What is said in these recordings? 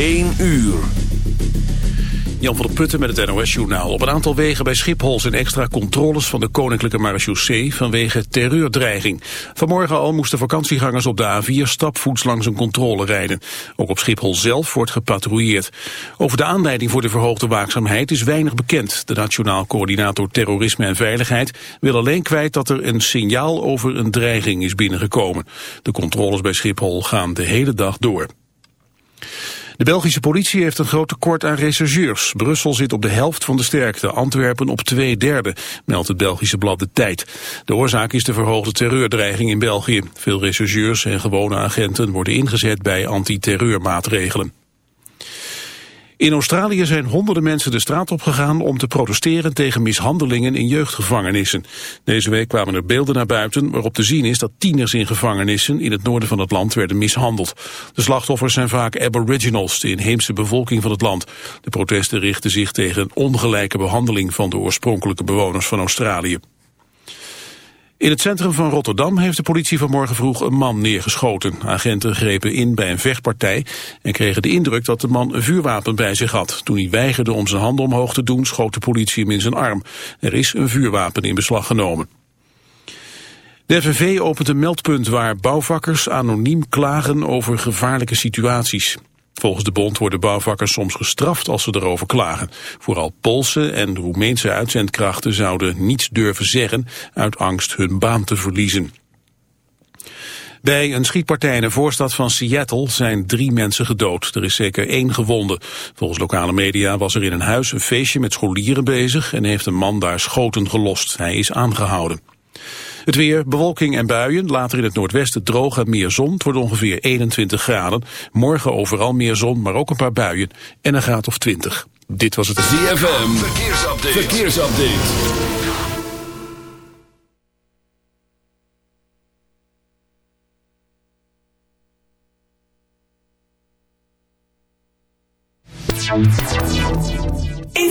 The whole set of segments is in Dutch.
1 uur. Jan van der Putten met het NOS-journaal. Op een aantal wegen bij Schiphol zijn extra controles van de Koninklijke Marechaussee vanwege terreurdreiging. Vanmorgen al moesten vakantiegangers op de A4 stapvoets langs een controle rijden. Ook op Schiphol zelf wordt gepatrouilleerd. Over de aanleiding voor de verhoogde waakzaamheid is weinig bekend. De Nationaal Coördinator Terrorisme en Veiligheid wil alleen kwijt dat er een signaal over een dreiging is binnengekomen. De controles bij Schiphol gaan de hele dag door. De Belgische politie heeft een groot tekort aan rechercheurs. Brussel zit op de helft van de sterkte, Antwerpen op twee derde, meldt het Belgische blad De Tijd. De oorzaak is de verhoogde terreurdreiging in België. Veel rechercheurs en gewone agenten worden ingezet bij antiterreurmaatregelen. In Australië zijn honderden mensen de straat opgegaan om te protesteren tegen mishandelingen in jeugdgevangenissen. Deze week kwamen er beelden naar buiten waarop te zien is dat tieners in gevangenissen in het noorden van het land werden mishandeld. De slachtoffers zijn vaak aboriginals, de inheemse bevolking van het land. De protesten richten zich tegen ongelijke behandeling van de oorspronkelijke bewoners van Australië. In het centrum van Rotterdam heeft de politie vanmorgen vroeg een man neergeschoten. Agenten grepen in bij een vechtpartij en kregen de indruk dat de man een vuurwapen bij zich had. Toen hij weigerde om zijn handen omhoog te doen, schoot de politie hem in zijn arm. Er is een vuurwapen in beslag genomen. De FNV opent een meldpunt waar bouwvakkers anoniem klagen over gevaarlijke situaties. Volgens de bond worden bouwvakkers soms gestraft als ze erover klagen. Vooral Poolse en Roemeense uitzendkrachten zouden niets durven zeggen uit angst hun baan te verliezen. Bij een schietpartij in een voorstad van Seattle zijn drie mensen gedood. Er is zeker één gewonde. Volgens lokale media was er in een huis een feestje met scholieren bezig... en heeft een man daar schoten gelost. Hij is aangehouden. Het weer, bewolking en buien. Later in het noordwesten droog en meer zon. Het wordt ongeveer 21 graden. Morgen overal meer zon, maar ook een paar buien. En een graad of 20. Dit was het... ZFM, verkeersupdate. verkeersupdate. In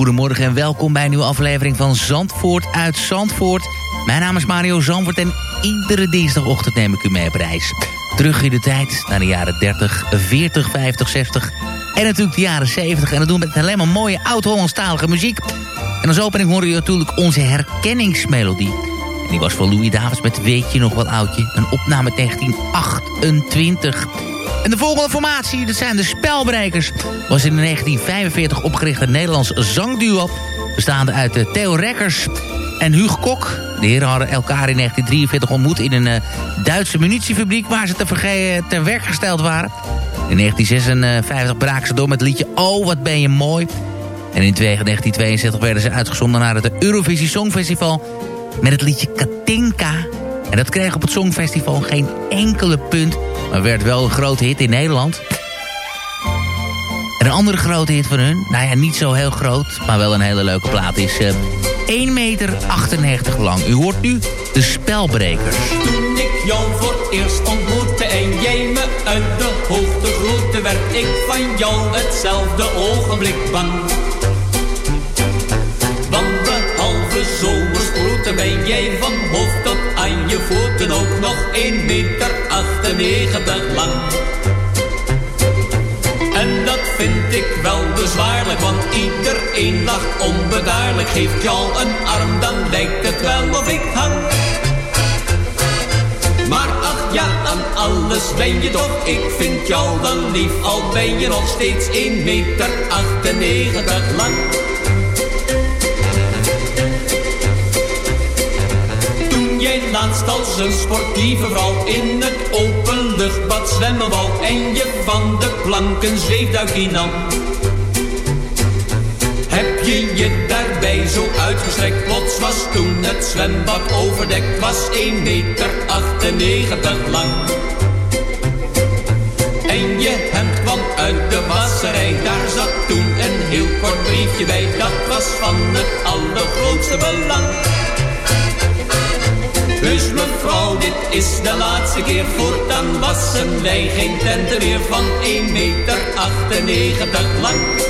Een hele goede morgen en welkom bij een nieuwe aflevering van Zandvoort uit Zandvoort. Mijn naam is Mario Zandvoort en iedere dinsdagochtend neem ik u mee op reis. Terug in de tijd naar de jaren 30, 40, 50, 60 en natuurlijk de jaren 70. En dat doen we met alleen maar mooie oud-Hollandstalige muziek. En als opening hoorde je natuurlijk onze herkenningsmelodie. En die was van Louis Davids met Weet je nog wel oudje? Een opname uit 1928. En de volgende formatie, dat zijn de Spelbrekers. Was in 1945 opgericht een Nederlands zangduo. Bestaande uit eh, Theo Rekkers en Hugo Kok. De heren hadden elkaar in 1943 ontmoet in een eh, Duitse munitiefabriek... waar ze te, verge- ter werk gesteld waren. In 1956 braken ze door met het liedje Oh, wat ben je mooi. En in 1962 werden ze uitgezonden naar het Eurovisie Songfestival... met het liedje Katinka... En dat kreeg op het Songfestival geen enkele punt... maar werd wel een grote hit in Nederland. En een andere grote hit van hun, nou ja, niet zo heel groot... maar wel een hele leuke plaat, is eh 1 meter 98 lang. U hoort nu de Spelbrekers. Toen ik jou voor eerst ontmoette en jij me uit de hoogte groette, werd ik van jou hetzelfde ogenblik bang. 98 lang. En dat vind ik wel bezwaarlijk, want iedereen lacht onbedaarlijk. Geeft jou een arm, dan lijkt het wel of ik hang. Maar ach ja, aan alles ben je toch, ik vind jou wel lief. Al ben je nog steeds 1 meter 98 lang. Jij laatst als een sportieve vrouw in het openluchtbad zwemmen wou en je van de planken zweefduikje nam. Heb je je daarbij zo uitgestrekt, plots was toen het zwembad overdekt, was 1 meter 98 lang. En je hemd kwam uit de wasserij, daar zat toen een heel kort briefje bij, dat was van het allergrootste belang. Dus mevrouw, dit is de laatste keer, voortaan wassen wij geen tenten meer van 1 meter 98 lang.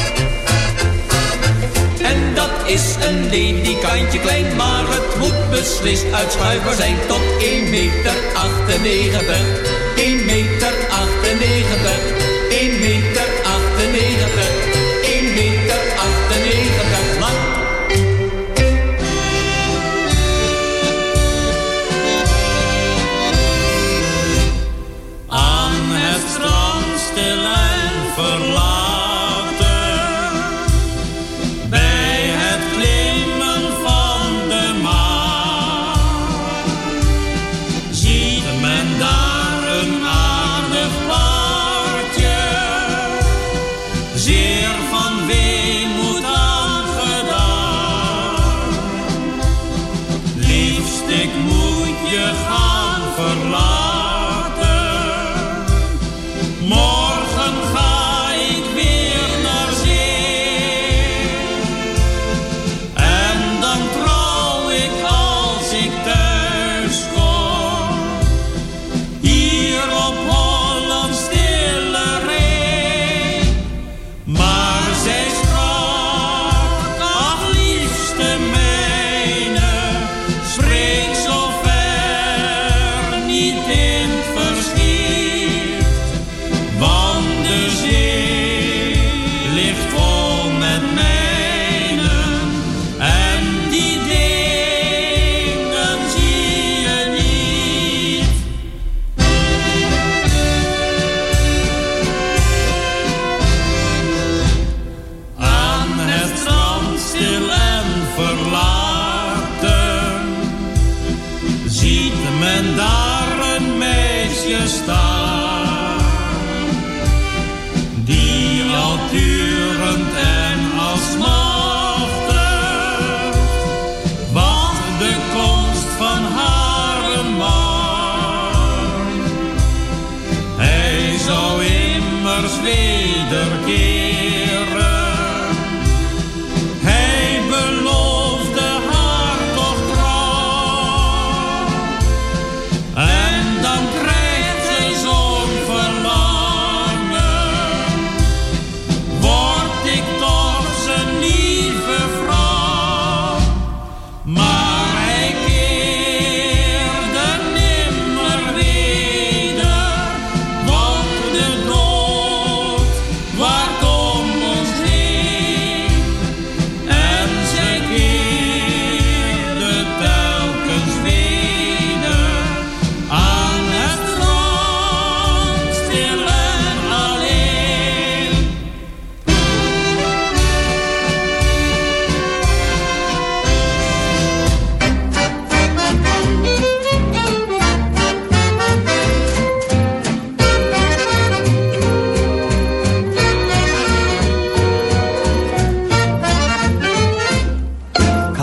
Is een ledikantje klein, maar het moet beslist uitschuifbaar zijn tot 1 meter 98. 1 meter 98,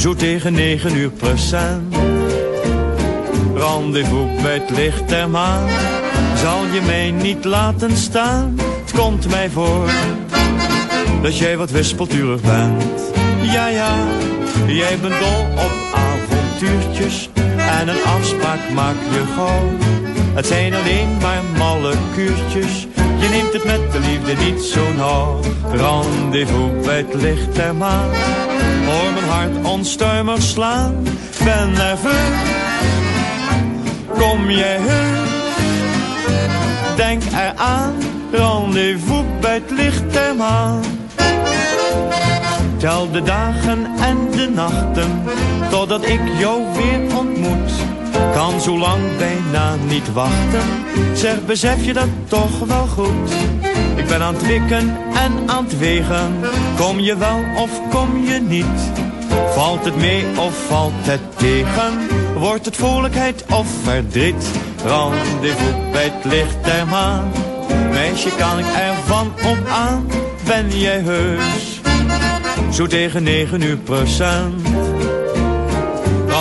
Zo tegen negen uur procent. Rendezvous bij het licht der maan, zal je mij niet laten staan? Het komt mij voor, dat jij wat wispelturig bent. Ja, ja, jij bent dol op avontuurtjes en een afspraak maak je gauw. Het zijn alleen maar malle kuurtjes, je neemt het met de liefde niet zo nauw. Rendezvous bij het licht der maan, hoor mijn hart onstuimig slaan. Ben nerveus, kom jij heus, denk eraan. Rendezvous bij het licht der maan. Tel de dagen en de nachten, totdat ik jou weer ontmoet. Kan zo lang bijna niet wachten, zeg besef je dat toch wel goed. Ik ben aan het wikken en aan het wegen, kom je wel of kom je niet. Valt het mee of valt het tegen, wordt het vrolijkheid of verdriet. Rendezvous bij het licht der maan, meisje kan ik ervan op aan, ben jij heus zo tegen negen uur procent.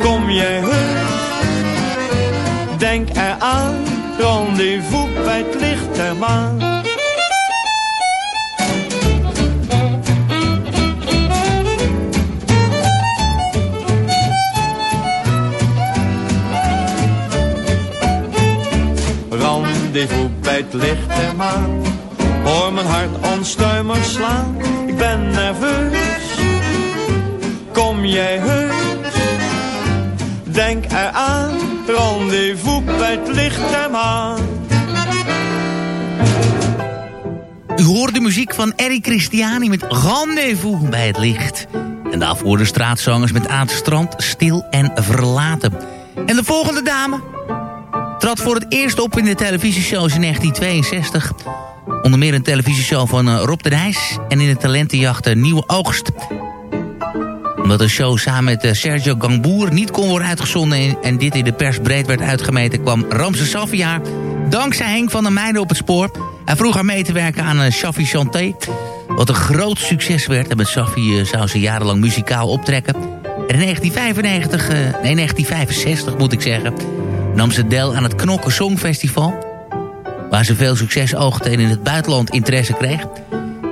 Kom jij heus, denk eraan, rendezvous bij het licht der maan. Rendezvous bij het licht der maan Hoor mijn hart onstuimig slaan, ik ben nerveus. Kom jij heus, denk eraan, rendezvous bij het licht der maan. U hoort de muziek van Eric Christiani met Rendezvous bij het licht. En daarvoor de straatzangers met aan het strand stil en verlaten. En de volgende dame trad voor het eerst op in de televisieshows in 1962... Onder meer een televisieshow van uh, Rob de Nijs... en in de talentenjacht uh, Nieuwe Oogst. Omdat de show samen met uh, Sergio Gamboer niet kon worden uitgezonden... En, dit in de pers breed werd uitgemeten... kwam Ramse Safia dankzij Henk van der Meijden op het spoor. Hij vroeg haar mee te werken aan uh, Shafi Chanté... wat een groot succes werd. En met Safi zou ze jarenlang muzikaal optrekken. En in 1995, nee 1965 moet ik zeggen... nam ze deel aan het Knokken Songfestival waar ze veel succes oogde en in het buitenland interesse kreeg.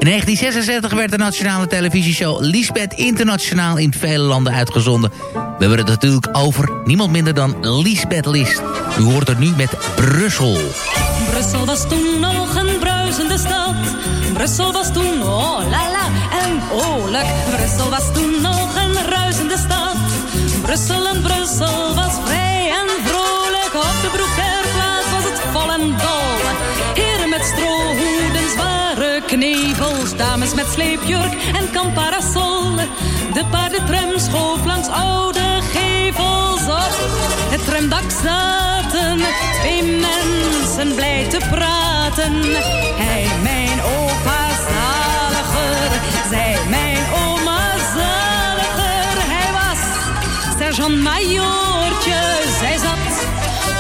In 1966 werd de nationale televisieshow Lisbeth Internationaal in vele landen uitgezonden. We hebben het natuurlijk over niemand minder dan Lisbeth List. U hoort er nu met Brussel. Brussel was toen nog een bruisende stad. Brussel was toen oh la la en oorlijk. Brussel was toen nog een ruisende stad. Brussel en Brussel was vrij en vrolijk. Op de broek was het vol en dol. Knevels. Dames met sleepjurk en kamparasol. De paardentram schoof langs oude gevels op. Het tramdak zaten twee mensen blij te praten. Hij, mijn opa zaliger, zij, mijn oma zaliger. Hij was sergeant-majoortje,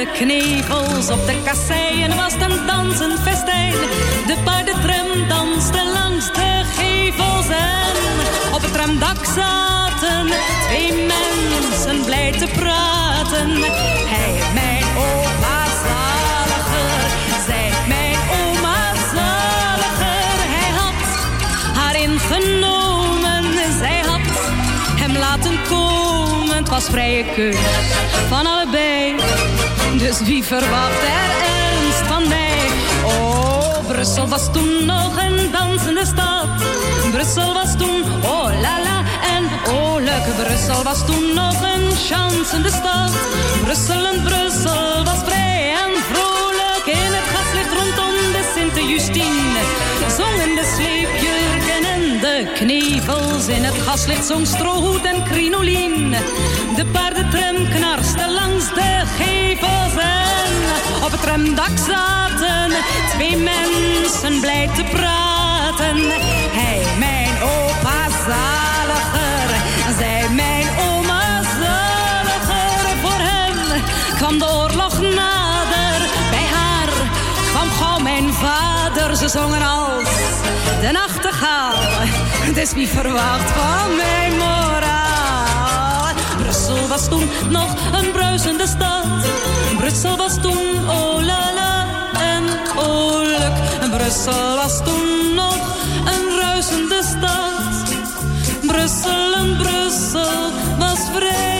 Sleepjes Inmiddels op de kasseien was het een dansend festijn. De paardentram danste langs de gevels en op het tramdak zaten twee mensen blij te praten. Hij, mijn opa zaliger, zij, mijn oma zaliger. Hij had haar ingenomen, zij had hem laten komen. Het was vrije keus van allebei. Dus wie verwacht er ernst van mij? Oh, Brussel was toen nog een dansende stad. Brussel was toen, oh la la, en oh leuk. Brussel was toen nog een chansende stad. Brussel en Brussel was vrij en vrolijk. In het gaslicht rondom de Sint-Justine. Zongen de sleepjurken en de knevels. In het gaslicht zong strohoed en crinolien. De paardentram knarste langs de gevels en op het tramdak zaten twee mensen blij te praten. Hij, mijn opa zaliger, zij, mijn oma zaliger. Voor hem kwam de oorlog nader, bij haar kwam gauw mijn vader. Ze zongen als de nachtegaal, dus wie verwacht van mijn moraal? Brussel was toen nog een bruisende stad. Brussel was toen oh la la en oh. Brussel was toen nog een ruisende stad. Brussel en Brussel was vrij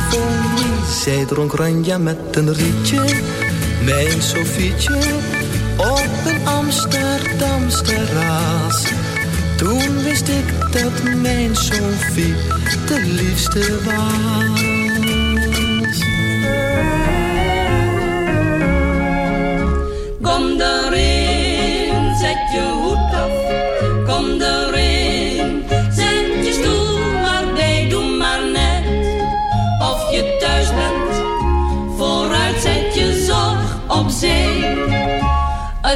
Zij dronk ranja met een rietje, mijn Sofietje, op een Amsterdams terras. Toen wist ik dat mijn Sofie de liefste was. Kom erin,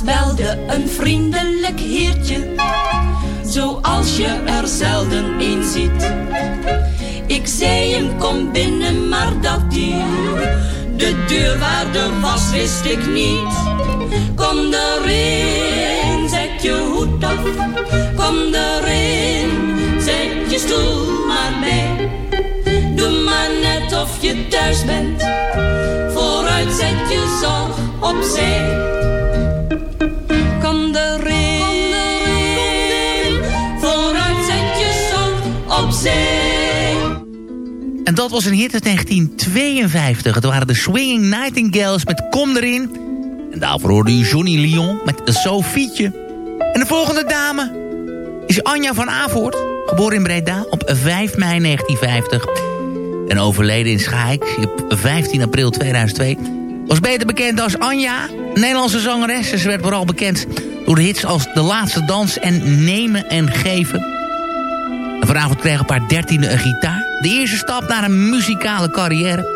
Belde een vriendelijk heertje, zoals je er zelden een ziet. Ik zei hem kom binnen, maar dat die de deurwaarder was, wist ik niet. Kom erin, zet je hoed af, kom erin, zet je stoel maar bij. Doe maar net of je thuis bent, vooruit zet je zorg opzij. En dat was een hit uit 1952. Het waren de Swinging Nightingales met Kom erin. En daarvoor hoorde u Johnny Lyon met Sofietje. En de volgende dame is Anja van Avoort. Geboren in Breda op 5 mei 1950. En overleden in Schaik op 15 april 2002. Was beter bekend als Anja, Nederlandse zangeres. Ze werd vooral bekend door de hits als De Laatste Dans en Nemen en Geven. Vanavond kreeg op haar dertiende een gitaar. De eerste stap naar een muzikale carrière.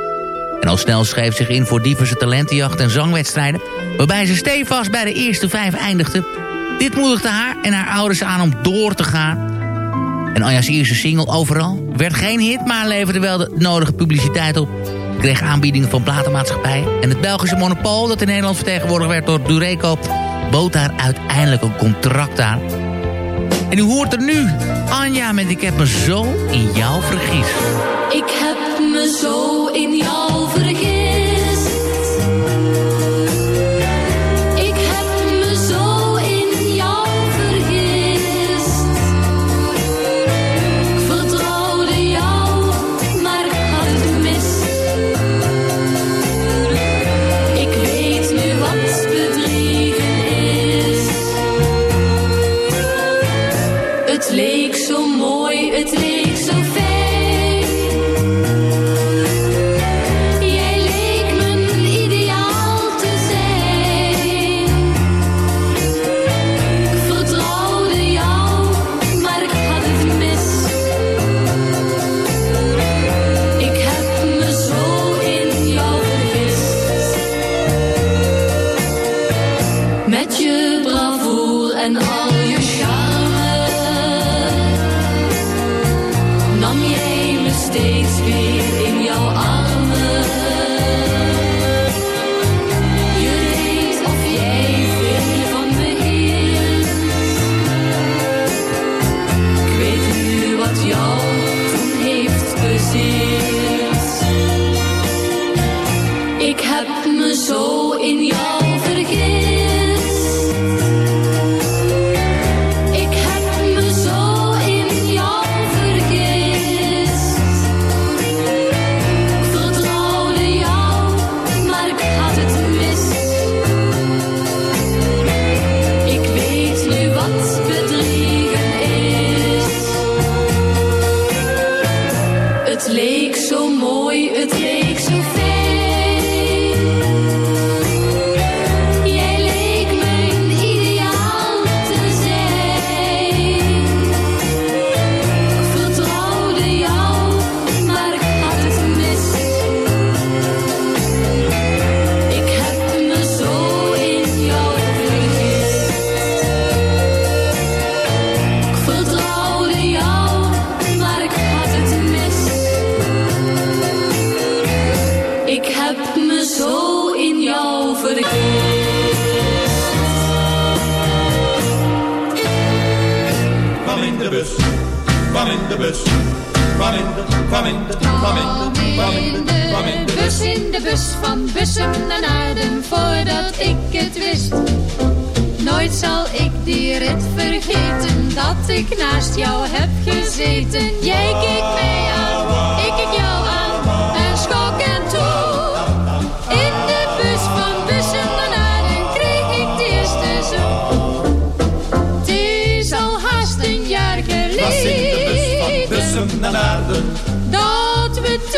En al snel schreef zich in voor diverse talentenjachten en zangwedstrijden... waarbij ze stevast bij de eerste vijf eindigde. Dit moedigde haar en haar ouders aan om door te gaan. En Anja's eerste single Overal werd geen hit... maar leverde wel de nodige publiciteit op. Kreeg aanbiedingen van platenmaatschappijen... en het Belgische monopool dat in Nederland vertegenwoordigd werd door Dureco... bood daar uiteindelijk een contract aan... En u hoort er nu Anja met Ik heb me zo in jou vergist. Ik heb me zo in jou vergist.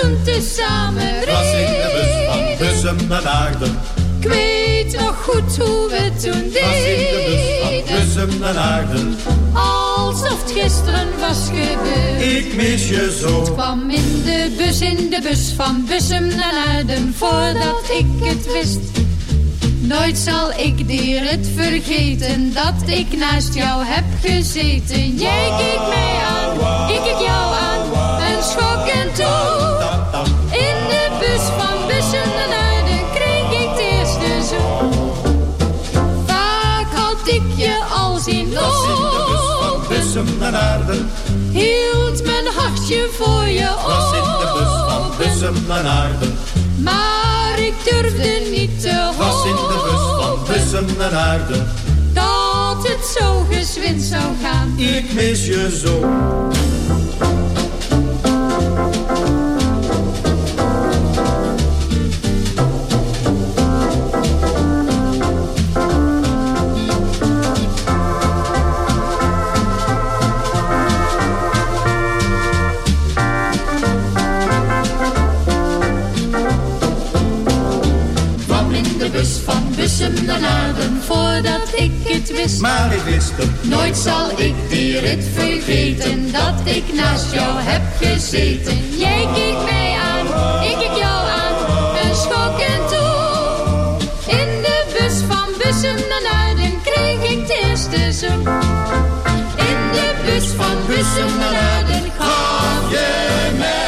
Toen tezamen Was in de bus van bussen naar Aarden. Ik weet nog goed hoe we toen Was in de bus van deden. naar. Alsof het gisteren was gebeurd. Ik mis je zo. Het kwam in de bus, in de bus van Bussum naar Aarden, voordat ik het wist. Nooit zal ik die rit vergeten, dat ik naast jou heb gezeten. Jij keek mij aan, ik keek jou aan, en schok en toe. Bussum naar Aarden. Hield mijn hartje voor je Was in de bus van open. Bussum naar Aarden. Maar ik durfde niet te hopen. Was in de bus van Bussum naar Aarden. Dat het zo gezwind zou gaan. Ik mis je zo. Bussum naar Naarden. Voordat ik het wist. Maar ik wist het. Nooit zal ik die rit vergeten. Dat ik naast jou heb gezeten. Jij keek mij aan, ik keek jou aan. Een schok en toe. In de bus van Bussum naar kreeg ik de eerste zoen. In de bus van Bussum naar gaf je mij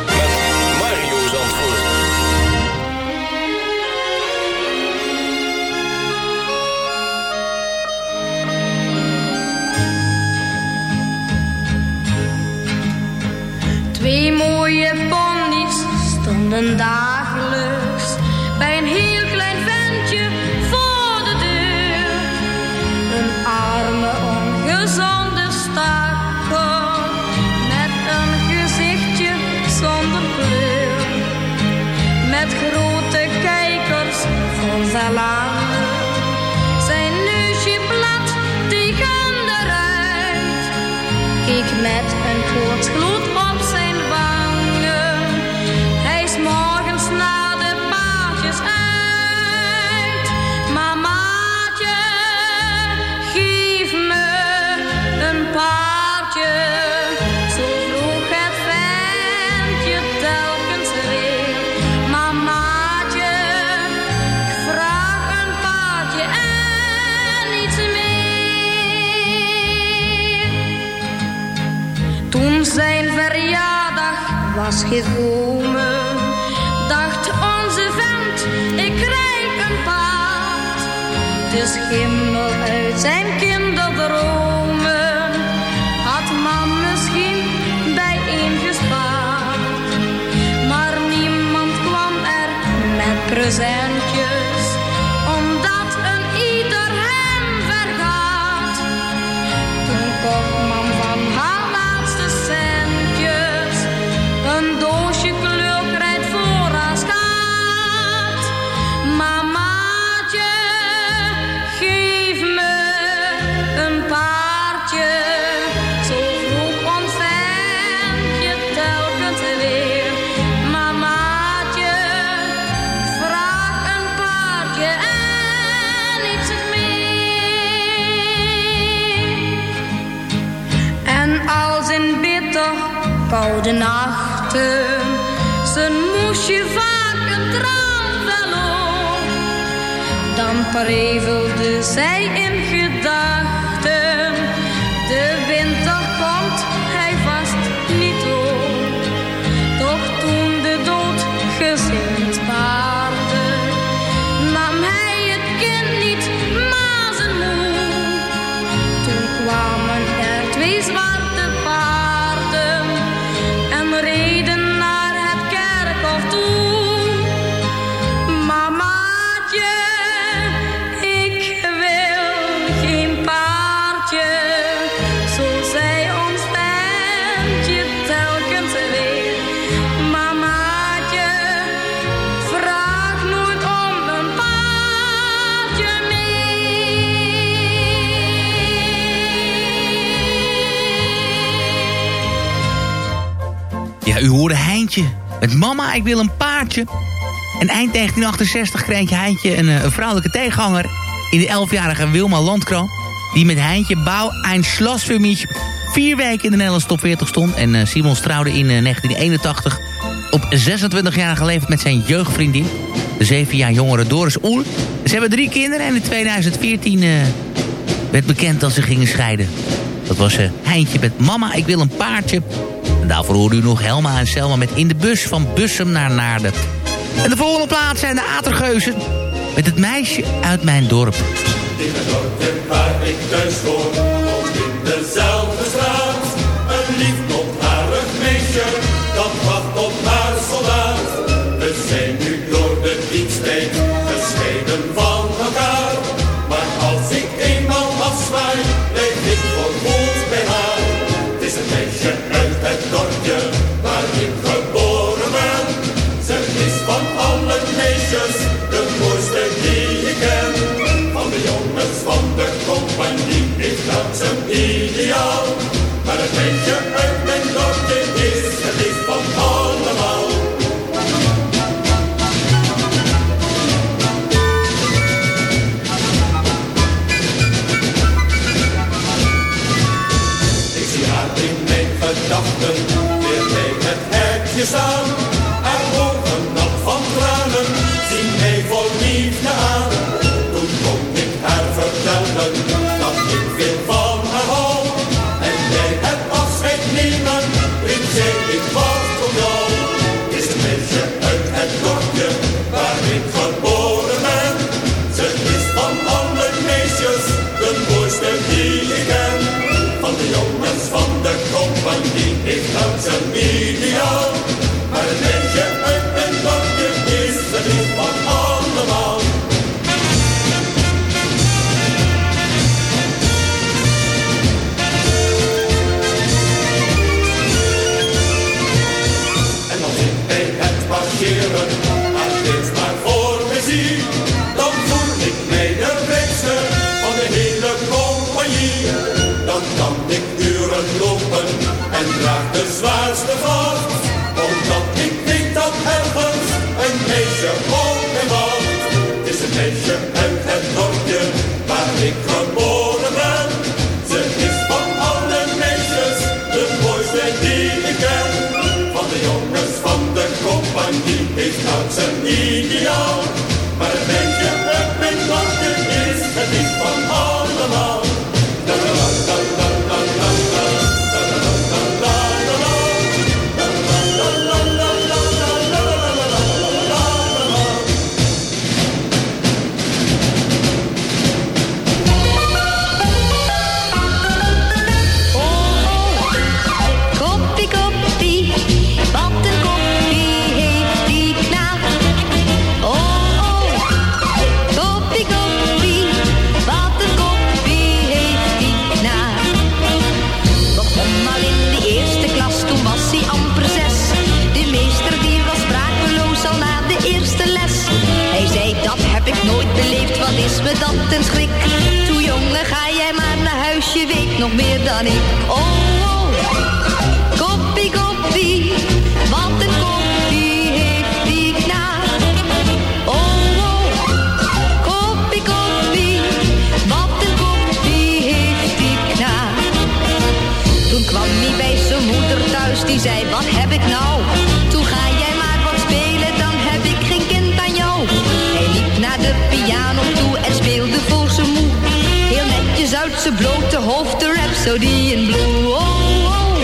Twee mooie ponies stonden dagelijks was gekomen, dacht onze vent, ik krijg een paard. De schimmel uit zijn prevelde zij in u hoorde Heintje. Met mama, ik wil een paardje. En eind 1968 kreeg Heintje een, eh, een vrouwelijke tegenhanger... in de 11-jarige Wilma Landkroon... die met Heintje Bouw een Schloss für mich... vier weken in de Nederlandse top 40 stond. En eh, Simon trouwde in eh, 1981 op 26-jarige leeftijd met zijn jeugdvriendin. De zeven jaar jongere Doris Oel. Ze hebben drie kinderen en in 2014 eh, werd bekend dat ze gingen scheiden. Dat was eh Heintje met Mama, ik wil een paardje. En daarvoor hoorde u nog Helma en Selma met In de Bus van Bussum naar Naarden. En de volgende plaats zijn de Atergeuzen met het meisje uit mijn dorp. In het waar ik thuis hoor, zijn ideaal. Maar het meisje uit mijn dorpje is het liefst van allemaal. Ik zie haar in mijn gedachten weer bij het hekje staan. zwaarste val. De Rhapsody in Blue. Oh, oh,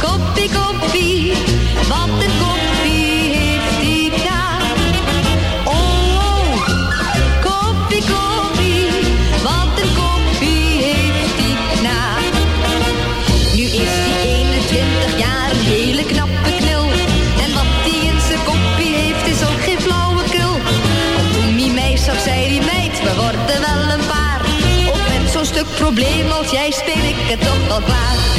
koppie, koppie, wat een koppie heeft die kaart. Oh, oh, koppie, koppie, wat een koppie heeft die knaap. Nu is hij 21 jaar, een hele knappe knul. En wat hij in zijn koppie heeft, is ook geen flauwekul. Want toen zag, zei hij meid, we worden wel een paar. Op met zo'n stuk probleem als jij glass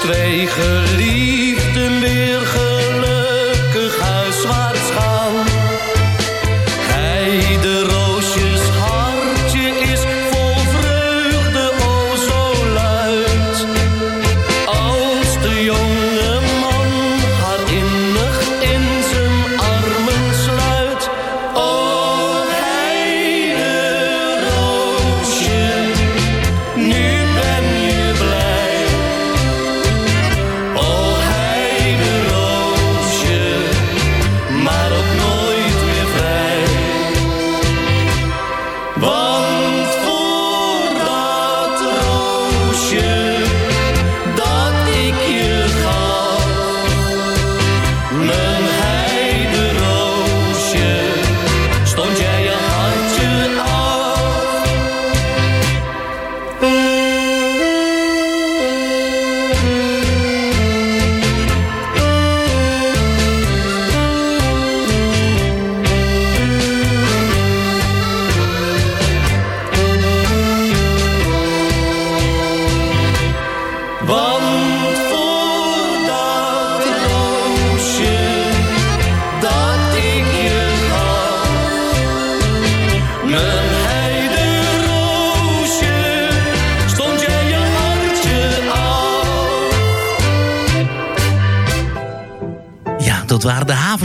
Twee geliefden weer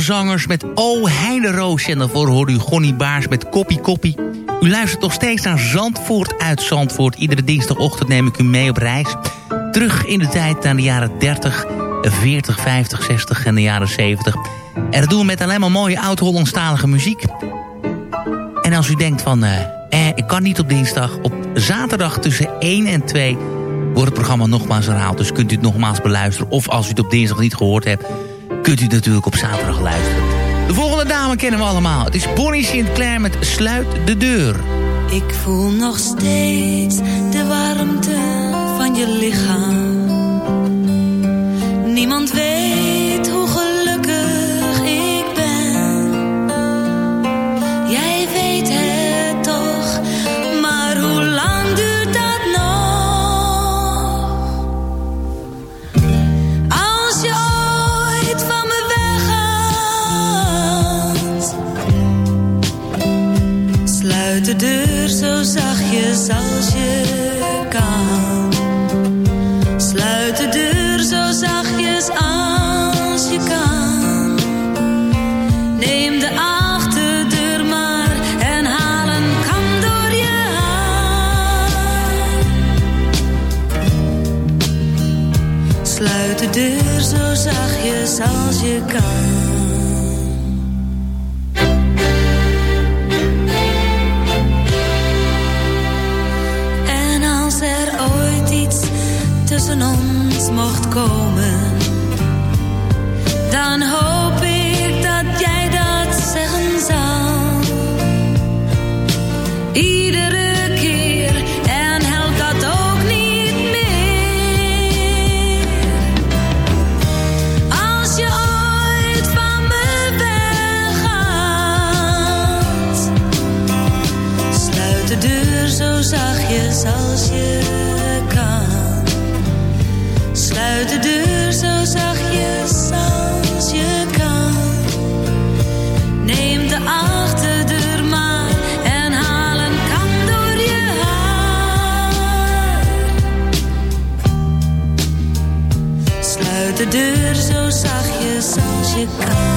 havenzangers met O Heideroosje. En daarvoor hoorde u Gonnie Baars met Koppie Koppie. U luistert nog steeds naar Zandvoort uit Zandvoort. Iedere dinsdagochtend neem ik u mee op reis. Terug in de tijd naar de jaren 30, 40, 50, 60 en de jaren 70. En dat doen we met alleen maar mooie oud-Hollandstalige muziek. En als u denkt van, eh, eh, ik kan niet op dinsdag. Op zaterdag tussen 1 en 2 wordt het programma nogmaals herhaald. Dus kunt u het nogmaals beluisteren. Of als u het op dinsdag niet gehoord hebt, kunt u natuurlijk op zaterdag luisteren. De volgende dame kennen we allemaal. Het is Bonnie Sinclair met Sluit de Deur. Ik voel nog steeds de warmte van je lichaam. Niemand weet En als er ooit iets tussen ons mocht komen, dan deur zo zachtjes als je kan.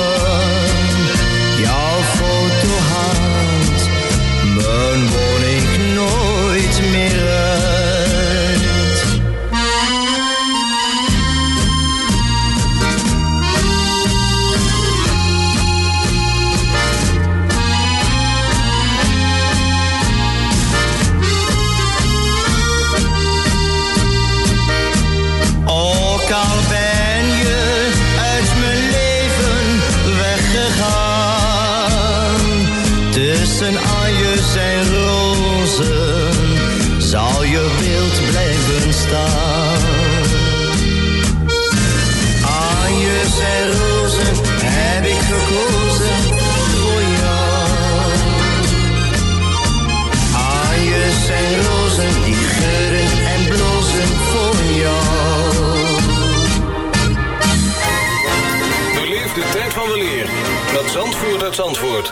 zal je beeld blijven staan. Aaiers en rozen heb ik gekozen voor jou. Aaiers en rozen die geuren en blozen voor jou. Beleef de tijd van weleer met Zandvoort uit Zandvoort.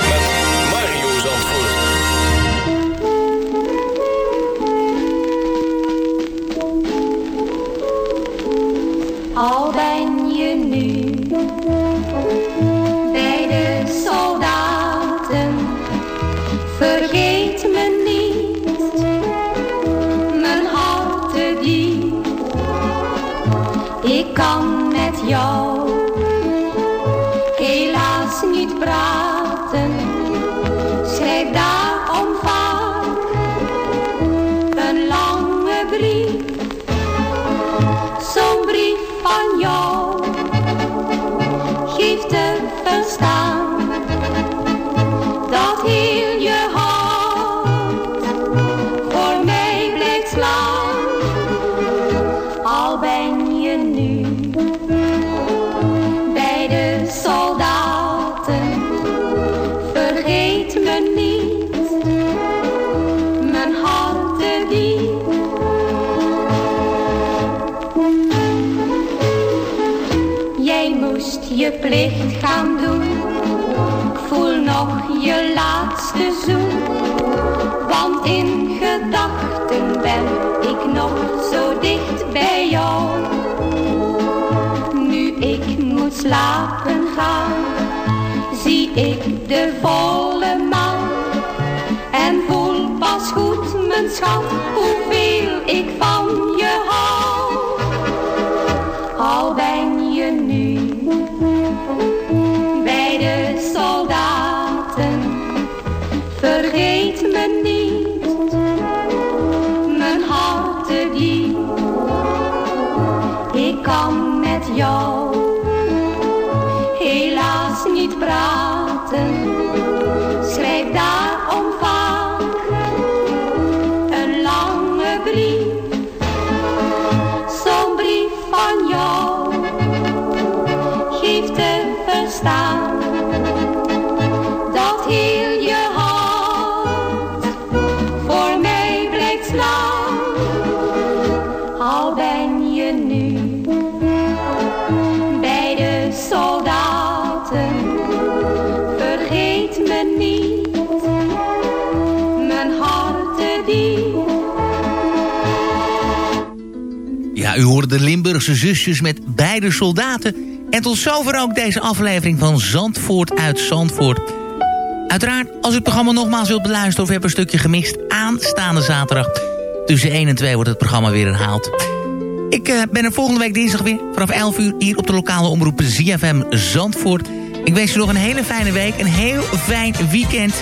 Al ben slapen gaan, zie ik de volle maan. En voel pas goed, mijn schat, hoeveel ik van Ja, u hoorde de Limburgse zusjes met beide soldaten. En tot zover ook deze aflevering van Zandvoort uit Zandvoort. Uiteraard, als u het programma nogmaals wilt beluisteren... of u hebt een stukje gemist, aanstaande zaterdag... tussen 1 en 2 wordt het programma weer herhaald. Ik eh, ben er volgende week dinsdag weer vanaf 11 uur... hier op de lokale omroep ZFM Zandvoort. Ik wens u nog een hele fijne week, een heel fijn weekend.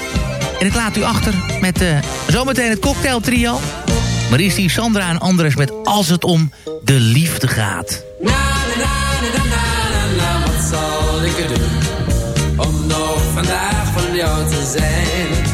En ik laat u achter met eh, zometeen het cocktailtrio... Marissi, Sandra en Andres met Als het om de liefde gaat. Na, na, na, na, wat ik doen om nog vandaag van jou te zijn?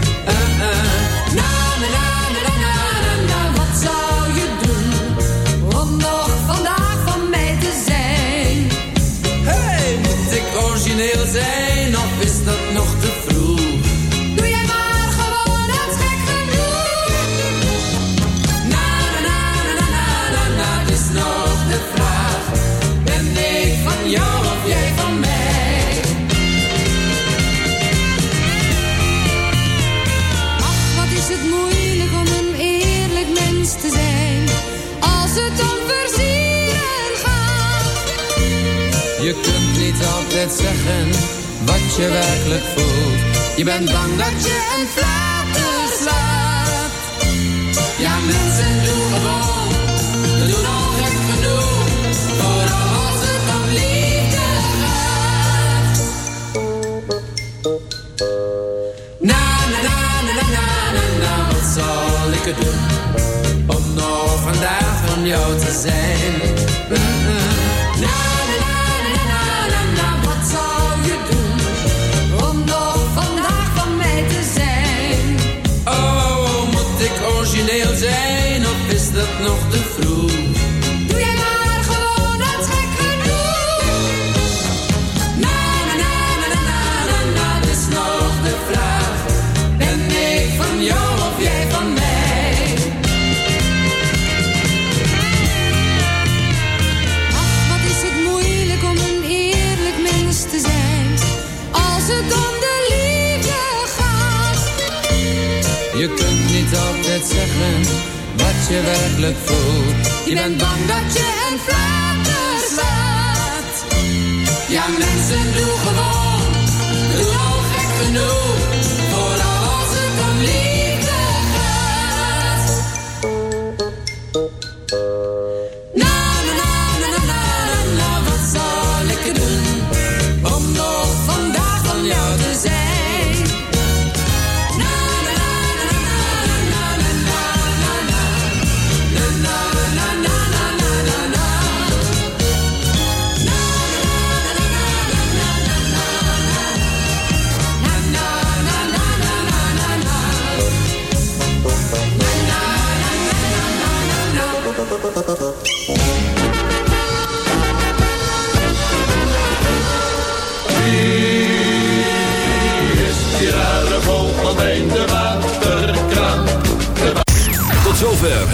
Zeggen wat je werkelijk voelt. Je bent bang dat je een flater slaat. Ja, mensen doen gewoon, doen al genoeg. Als het om liefde. Na, na, na, na, na, na, na, wat zal ik er doen? Om nog vandaag van jou te zijn. Na, wat je werkelijk voelt. Je bent bang dat je een flater slaat. Ja, mensen, doe gewoon, doe al gek genoeg. Vooral als het om liefde